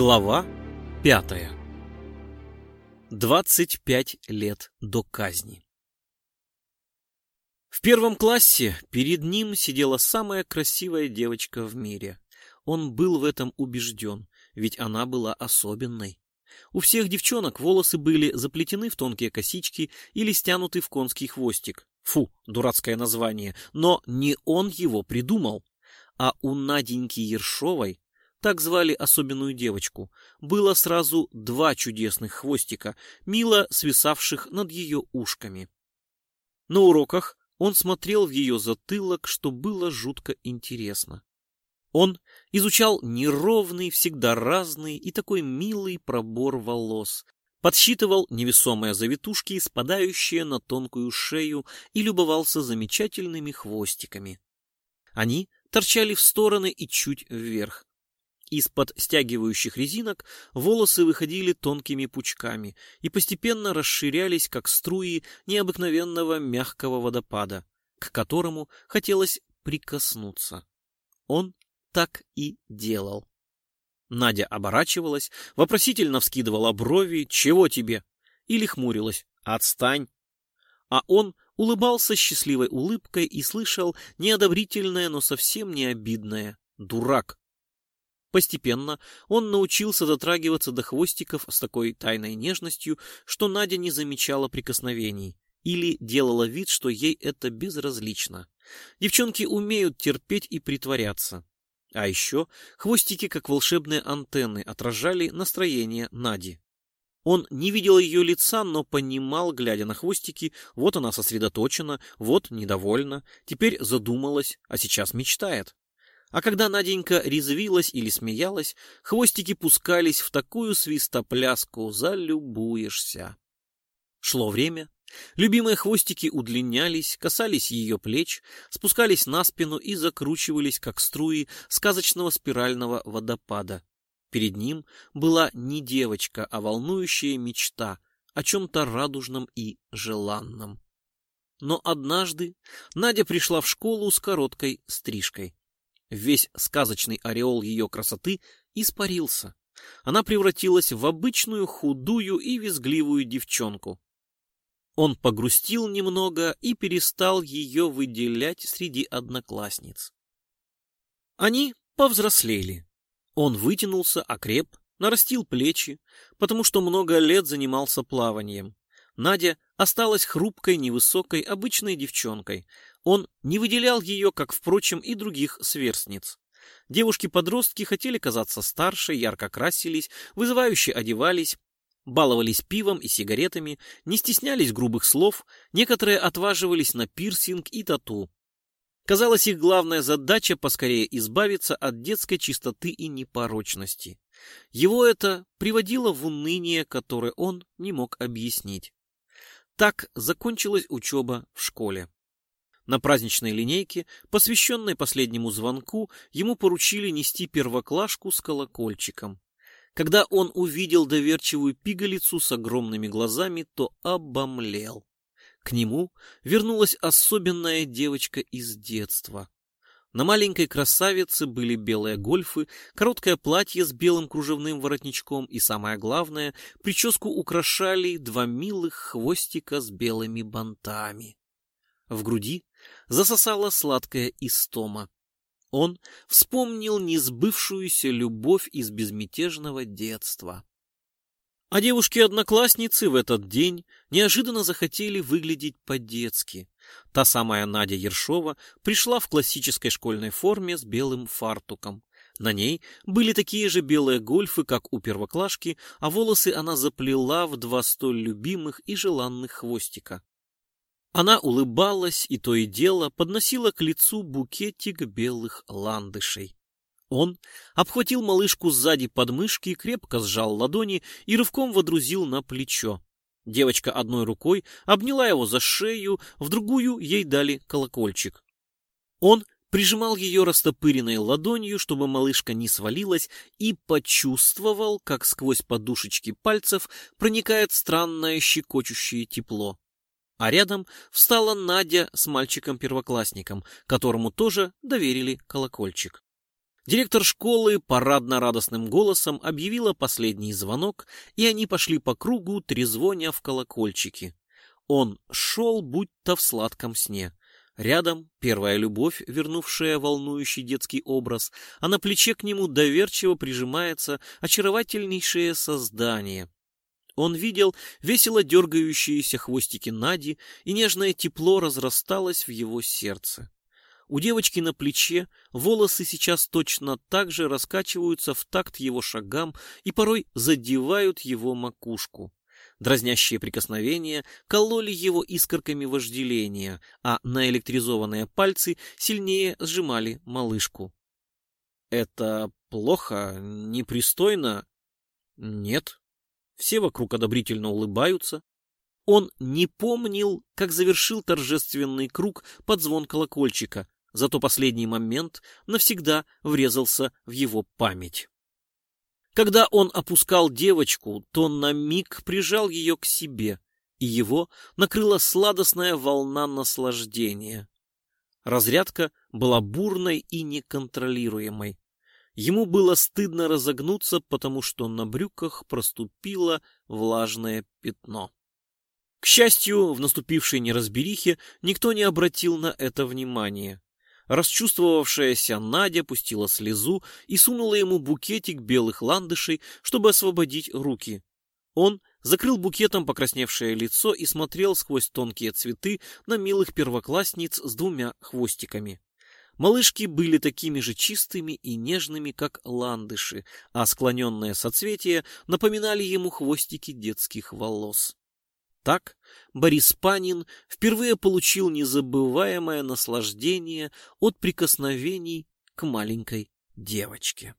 Глава пятая. 25 лет до казни. В первом классе перед ним сидела самая красивая девочка в мире. Он был в этом убежден, ведь она была особенной. У всех девчонок волосы были заплетены в тонкие косички или стянуты в конский хвостик. Фу, дурацкое название, но не он его придумал. А у Наденьки Ершовой, так звали особенную девочку, было сразу два чудесных хвостика, мило свисавших над ее ушками. На уроках он смотрел в ее затылок, что было жутко интересно. Он изучал неровный, всегда разный и такой милый пробор волос, подсчитывал невесомые завитушки, спадающие на тонкую шею, и любовался замечательными хвостиками. Они торчали в стороны и чуть вверх. Из-под стягивающих резинок волосы выходили тонкими пучками и постепенно расширялись, как струи необыкновенного мягкого водопада, к которому хотелось прикоснуться. Он так и делал. Надя оборачивалась, вопросительно вскидывала брови «Чего тебе?» или хмурилась «Отстань!». А он улыбался счастливой улыбкой и слышал неодобрительное, но совсем не обидное «Дурак!». Постепенно он научился дотрагиваться до хвостиков с такой тайной нежностью, что Надя не замечала прикосновений или делала вид, что ей это безразлично. Девчонки умеют терпеть и притворяться. А еще хвостики, как волшебные антенны, отражали настроение Нади. Он не видел ее лица, но понимал, глядя на хвостики, вот она сосредоточена, вот недовольна, теперь задумалась, а сейчас мечтает. А когда Наденька резвилась или смеялась, хвостики пускались в такую свистопляску, залюбуешься. Шло время, Любимые хвостики удлинялись, касались ее плеч, спускались на спину и закручивались, как струи сказочного спирального водопада. Перед ним была не девочка, а волнующая мечта о чем-то радужном и желанном. Но однажды Надя пришла в школу с короткой стрижкой. Весь сказочный ореол ее красоты испарился. Она превратилась в обычную худую и визгливую девчонку. Он погрустил немного и перестал ее выделять среди одноклассниц. Они повзрослели. Он вытянулся, окреп, нарастил плечи, потому что много лет занимался плаванием. Надя осталась хрупкой, невысокой, обычной девчонкой. Он не выделял ее, как, впрочем, и других сверстниц. Девушки-подростки хотели казаться старше, ярко красились, вызывающе одевались, баловались пивом и сигаретами, не стеснялись грубых слов, некоторые отваживались на пирсинг и тату. Казалось, их главная задача поскорее избавиться от детской чистоты и непорочности. Его это приводило в уныние, которое он не мог объяснить. Так закончилась учеба в школе. На праздничной линейке, посвященной последнему звонку, ему поручили нести первоклашку с колокольчиком. Когда он увидел доверчивую пигалицу с огромными глазами, то обомлел. К нему вернулась особенная девочка из детства. На маленькой красавице были белые гольфы, короткое платье с белым кружевным воротничком и, самое главное, прическу украшали два милых хвостика с белыми бантами. В груди засосала сладкая истома. Он вспомнил несбывшуюся любовь из безмятежного детства. А девушки-одноклассницы в этот день неожиданно захотели выглядеть по-детски. Та самая Надя Ершова пришла в классической школьной форме с белым фартуком. На ней были такие же белые гольфы, как у первоклашки, а волосы она заплела в два столь любимых и желанных хвостика. Она улыбалась и то и дело подносила к лицу букетик белых ландышей. Он обхватил малышку сзади подмышки, крепко сжал ладони и рывком водрузил на плечо. Девочка одной рукой обняла его за шею, в другую ей дали колокольчик. Он прижимал ее растопыренной ладонью, чтобы малышка не свалилась, и почувствовал, как сквозь подушечки пальцев проникает странное щекочущее тепло а рядом встала Надя с мальчиком-первоклассником, которому тоже доверили колокольчик. Директор школы парадно-радостным голосом объявила последний звонок, и они пошли по кругу, трезвоня в колокольчики. Он шел, будто в сладком сне. Рядом первая любовь, вернувшая волнующий детский образ, а на плече к нему доверчиво прижимается очаровательнейшее создание. Он видел весело дергающиеся хвостики Нади, и нежное тепло разрасталось в его сердце. У девочки на плече волосы сейчас точно так же раскачиваются в такт его шагам и порой задевают его макушку. Дразнящие прикосновения кололи его искорками вожделения, а наэлектризованные пальцы сильнее сжимали малышку. Это плохо, непристойно? Нет. Все вокруг одобрительно улыбаются. Он не помнил, как завершил торжественный круг под звон колокольчика, зато последний момент навсегда врезался в его память. Когда он опускал девочку, то на миг прижал ее к себе, и его накрыла сладостная волна наслаждения. Разрядка была бурной и неконтролируемой. Ему было стыдно разогнуться, потому что на брюках проступило влажное пятно. К счастью, в наступившей неразберихе никто не обратил на это внимания. Расчувствовавшаяся Надя пустила слезу и сунула ему букетик белых ландышей, чтобы освободить руки. Он закрыл букетом покрасневшее лицо и смотрел сквозь тонкие цветы на милых первоклассниц с двумя хвостиками. Малышки были такими же чистыми и нежными, как ландыши, а склоненные соцветия напоминали ему хвостики детских волос. Так Борис Панин впервые получил незабываемое наслаждение от прикосновений к маленькой девочке.